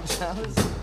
Gonzalez.